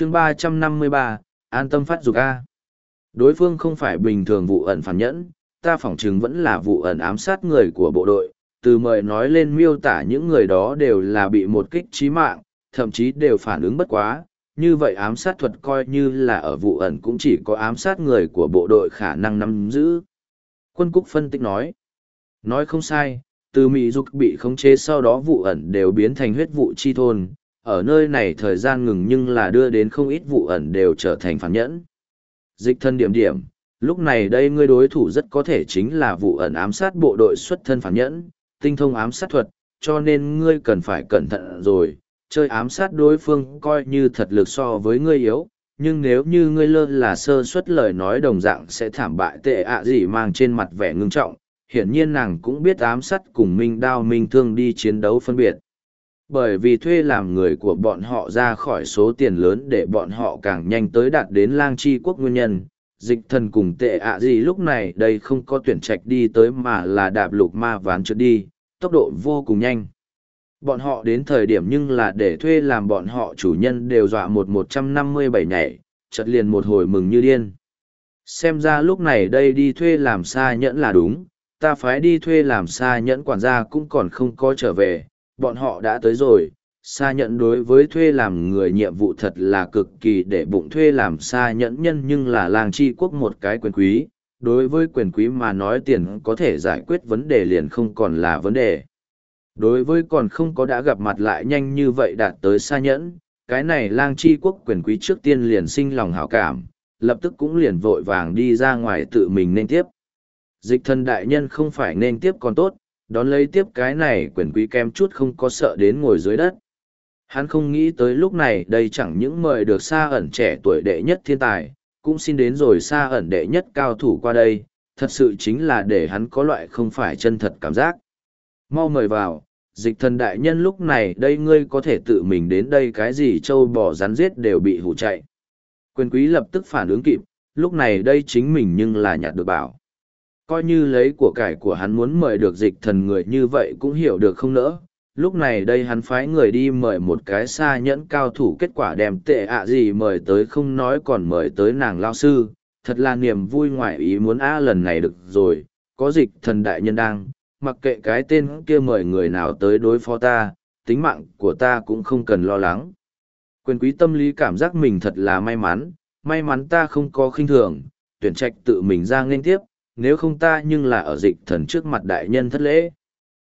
chương ba trăm năm mươi ba an tâm phát dục A. Đối phương không phải bình thường vụ ẩn phản nhẫn, ta phỏng chừng vẫn là vụ ẩn ám sát người của bộ đội, từ mời nói lên miêu tả những người đó đều là bị một kích trí mạng, thậm chí đều phản ứng bất quá. Như vậy ám sát thuật coi như là ở vụ ẩn cũng chỉ có ám sát người của bộ đội khả năng nắm giữ. Quân Cúc phân tích nói. Nói không sai, từ Mỹ Dục bị khống chế sau đó vụ ẩn đều biến thành huyết vụ chi thôn. Ở nơi này thời gian ngừng nhưng là đưa đến không ít vụ ẩn đều trở thành phản nhẫn. Dịch thân điểm điểm, lúc này đây ngươi đối thủ rất có thể chính là vụ ẩn ám sát bộ đội xuất thân phản nhẫn, tinh thông ám sát thuật, cho nên ngươi cần phải cẩn thận rồi, chơi ám sát đối phương coi như thật lực so với ngươi yếu, nhưng nếu như ngươi lơ là sơ suất lời nói đồng dạng sẽ thảm bại tệ ạ gì mang trên mặt vẻ ngưng trọng, hiển nhiên nàng cũng biết ám sát cùng minh đao minh thương đi chiến đấu phân biệt. Bởi vì thuê làm người của bọn họ ra khỏi số tiền lớn để bọn họ càng nhanh tới đạt đến lang chi quốc nguyên nhân, dịch thần cùng tệ ạ gì lúc này đây không có tuyển trạch đi tới mà là đạp lục ma ván trượt đi, tốc độ vô cùng nhanh. Bọn họ đến thời điểm nhưng là để thuê làm bọn họ chủ nhân đều dọa một một trăm năm mươi bảy nhảy, chợt liền một hồi mừng như điên. Xem ra lúc này đây đi thuê làm xa nhẫn là đúng, ta phái đi thuê làm xa nhẫn quản gia cũng còn không có trở về, bọn họ đã tới rồi. Xa nhẫn đối với thuê làm người nhiệm vụ thật là cực kỳ để bụng thuê làm xa nhẫn nhân nhưng là làng chi quốc một cái quyền quý. Đối với quyền quý mà nói tiền có thể giải quyết vấn đề liền không còn là vấn đề. Đối với còn không có đã gặp mặt lại nhanh như vậy đạt tới xa nhẫn, cái này lang chi quốc quyền quý trước tiên liền sinh lòng hảo cảm, lập tức cũng liền vội vàng đi ra ngoài tự mình nên tiếp. Dịch thần đại nhân không phải nên tiếp còn tốt, đón lấy tiếp cái này quyền quý kem chút không có sợ đến ngồi dưới đất. Hắn không nghĩ tới lúc này đây chẳng những mời được xa ẩn trẻ tuổi đệ nhất thiên tài, cũng xin đến rồi xa ẩn đệ nhất cao thủ qua đây, thật sự chính là để hắn có loại không phải chân thật cảm giác. Mau mời vào, dịch thần đại nhân lúc này đây ngươi có thể tự mình đến đây cái gì trâu bò rắn giết đều bị hủ chạy. Quyền quý lập tức phản ứng kịp, lúc này đây chính mình nhưng là nhạt được bảo. Coi như lấy của cải của hắn muốn mời được dịch thần người như vậy cũng hiểu được không nỡ. Lúc này đây hắn phái người đi mời một cái xa nhẫn cao thủ kết quả đem tệ ạ gì mời tới không nói còn mời tới nàng lao sư. Thật là niềm vui ngoại ý muốn a lần này được rồi, có dịch thần đại nhân đang, mặc kệ cái tên kia mời người nào tới đối phó ta, tính mạng của ta cũng không cần lo lắng. Quyền quý tâm lý cảm giác mình thật là may mắn, may mắn ta không có khinh thường, tuyển trạch tự mình ra nên tiếp, nếu không ta nhưng là ở dịch thần trước mặt đại nhân thất lễ.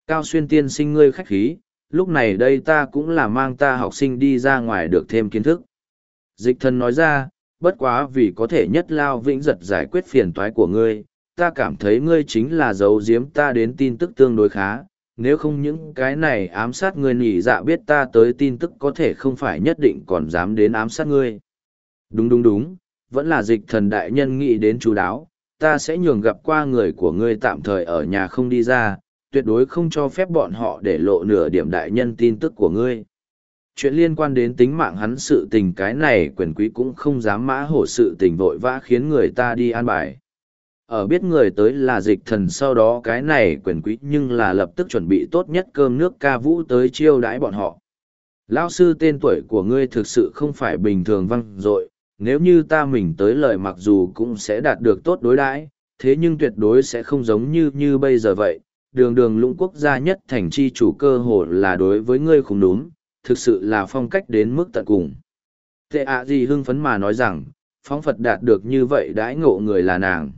Cao xuyên tiên sinh ngươi khách khí, lúc này đây ta cũng là mang ta học sinh đi ra ngoài được thêm kiến thức. Dịch thần nói ra, bất quá vì có thể nhất lao vĩnh giật giải quyết phiền toái của ngươi, ta cảm thấy ngươi chính là giấu giếm ta đến tin tức tương đối khá, nếu không những cái này ám sát ngươi nỉ dạ biết ta tới tin tức có thể không phải nhất định còn dám đến ám sát ngươi. Đúng đúng đúng, vẫn là dịch thần đại nhân nghĩ đến chú đáo, ta sẽ nhường gặp qua người của ngươi tạm thời ở nhà không đi ra, tuyệt đối không cho phép bọn họ để lộ nửa điểm đại nhân tin tức của ngươi. Chuyện liên quan đến tính mạng hắn sự tình cái này quyền quý cũng không dám mã hổ sự tình vội vã khiến người ta đi an bài. Ở biết người tới là dịch thần sau đó cái này quyền quý nhưng là lập tức chuẩn bị tốt nhất cơm nước ca vũ tới chiêu đãi bọn họ. Lão sư tên tuổi của ngươi thực sự không phải bình thường văng dội nếu như ta mình tới lời mặc dù cũng sẽ đạt được tốt đối đãi thế nhưng tuyệt đối sẽ không giống như như bây giờ vậy. Đường đường lũng quốc gia nhất thành chi chủ cơ hồ là đối với ngươi khủng đúng thực sự là phong cách đến mức tận cùng. Tệ ạ gì hưng phấn mà nói rằng phóng phật đạt được như vậy đãi ngộ người là nàng.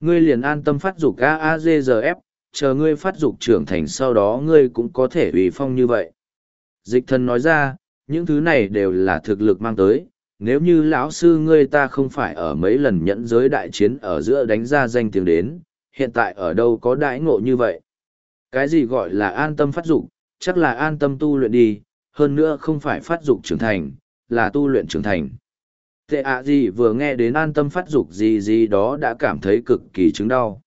Ngươi liền an tâm phát dục AAGGF, chờ ngươi phát dục trưởng thành sau đó ngươi cũng có thể ủy phong như vậy. Dịch thần nói ra, những thứ này đều là thực lực mang tới, nếu như lão sư ngươi ta không phải ở mấy lần nhẫn giới đại chiến ở giữa đánh ra danh tiếng đến, hiện tại ở đâu có đãi ngộ như vậy. Cái gì gọi là an tâm phát dục, chắc là an tâm tu luyện đi, hơn nữa không phải phát dục trưởng thành, là tu luyện trưởng thành. Tệ ạ gì vừa nghe đến an tâm phát dục gì gì đó đã cảm thấy cực kỳ chứng đau.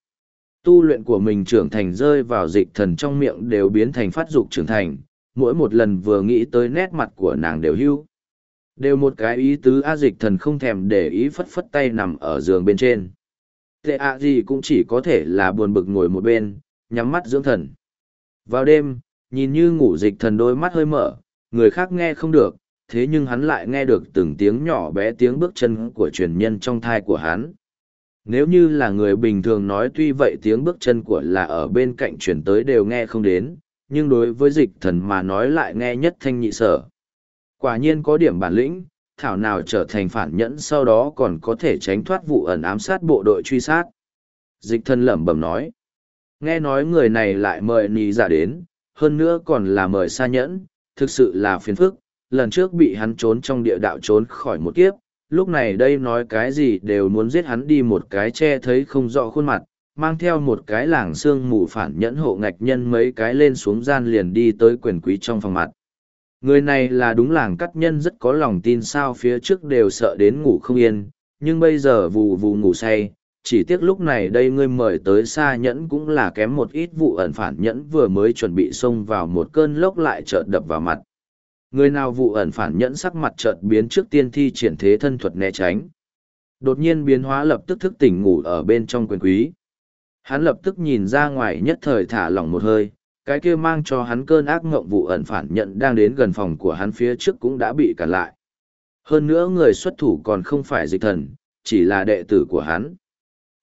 Tu luyện của mình trưởng thành rơi vào dịch thần trong miệng đều biến thành phát dục trưởng thành, mỗi một lần vừa nghĩ tới nét mặt của nàng đều hưu. Đều một cái ý tứ A dịch thần không thèm để ý phất phất tay nằm ở giường bên trên. Tệ ạ gì cũng chỉ có thể là buồn bực ngồi một bên, nhắm mắt dưỡng thần. Vào đêm, nhìn như ngủ dịch thần đôi mắt hơi mở, người khác nghe không được, thế nhưng hắn lại nghe được từng tiếng nhỏ bé tiếng bước chân của truyền nhân trong thai của hắn. Nếu như là người bình thường nói tuy vậy tiếng bước chân của là ở bên cạnh truyền tới đều nghe không đến, nhưng đối với dịch thần mà nói lại nghe nhất thanh nhị sở. Quả nhiên có điểm bản lĩnh, thảo nào trở thành phản nhẫn sau đó còn có thể tránh thoát vụ ẩn ám sát bộ đội truy sát. Dịch thân lẩm bẩm nói. Nghe nói người này lại mời nì giả đến, hơn nữa còn là mời xa nhẫn, thực sự là phiền phức, lần trước bị hắn trốn trong địa đạo trốn khỏi một kiếp, lúc này đây nói cái gì đều muốn giết hắn đi một cái che thấy không rõ khuôn mặt, mang theo một cái làng xương mù phản nhẫn hộ ngạch nhân mấy cái lên xuống gian liền đi tới quyền quý trong phòng mặt. Người này là đúng làng cắt nhân rất có lòng tin sao phía trước đều sợ đến ngủ không yên, nhưng bây giờ vù vù ngủ say, chỉ tiếc lúc này đây ngươi mời tới xa nhẫn cũng là kém một ít vụ ẩn phản nhẫn vừa mới chuẩn bị xông vào một cơn lốc lại chợt đập vào mặt. Người nào vụ ẩn phản nhẫn sắc mặt chợt biến trước tiên thi triển thế thân thuật né tránh. Đột nhiên biến hóa lập tức thức tỉnh ngủ ở bên trong quyền quý. Hắn lập tức nhìn ra ngoài nhất thời thả lỏng một hơi, cái kia mang cho hắn cơn ác ngộng vụ ẩn phản nhận đang đến gần phòng của hắn phía trước cũng đã bị cản lại. Hơn nữa người xuất thủ còn không phải dịch thần, chỉ là đệ tử của hắn.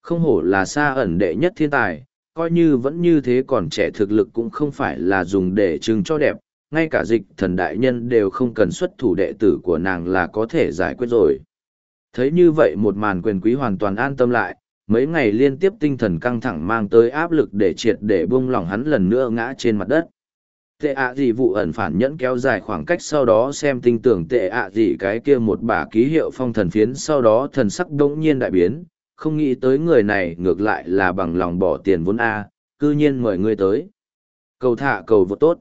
Không hổ là xa ẩn đệ nhất thiên tài, coi như vẫn như thế còn trẻ thực lực cũng không phải là dùng để trưng cho đẹp, ngay cả dịch thần đại nhân đều không cần xuất thủ đệ tử của nàng là có thể giải quyết rồi. Thấy như vậy một màn quyền quý hoàn toàn an tâm lại, mấy ngày liên tiếp tinh thần căng thẳng mang tới áp lực để triệt để buông lỏng hắn lần nữa ngã trên mặt đất. Tệ ạ gì vụ ẩn phản nhẫn kéo dài khoảng cách sau đó xem tinh tưởng tệ ạ gì cái kia một bả ký hiệu phong thần phiến sau đó thần sắc đống nhiên đại biến, không nghĩ tới người này ngược lại là bằng lòng bỏ tiền vốn A, cư nhiên mời ngươi tới. Cầu thả cầu vô tốt.